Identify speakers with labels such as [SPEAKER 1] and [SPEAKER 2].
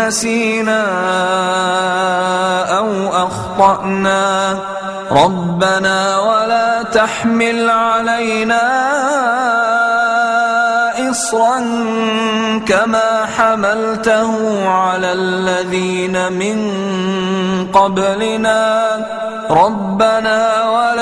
[SPEAKER 1] نسينا أو أخطأنا. ربنا ولا تحمل علينا إصرا كما حملته على الذين من قبلنا. ربنا ولا